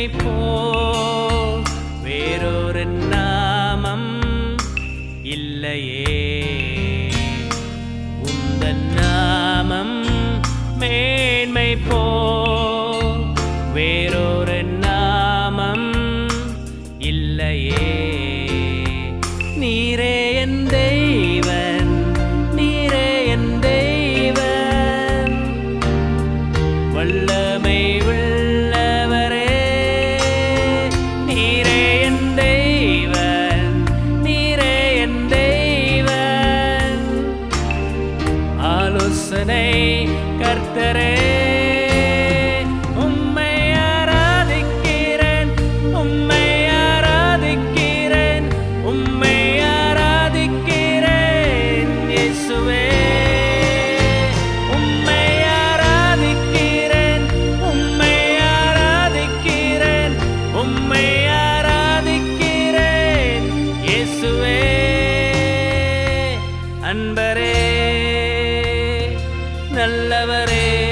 உன்னை போல் வேறொரு நாமம் இல்லையே. உந்த நாமம் மேன்மை போல் வேறொரு நாமம் இல்லையே. நீரே என் தெய்வன் நீரே என் தெய்வன். வல்லமை உள்ளவரே ஆலோசனை கர்த்தரே உம்மை ஆராதிக்கிறேன் உம்மை ஆராதிக்கிறேன் உம்மை ஆராதிக்கிறேன் இயேசுவே. உம்மை ஆராதிக்கிறேன் உம்மை ஆராதிக்கிறேன் உம்மை ஆராதிக்கிறேன் இயேசுவே. அன்பரே நல்லவரே.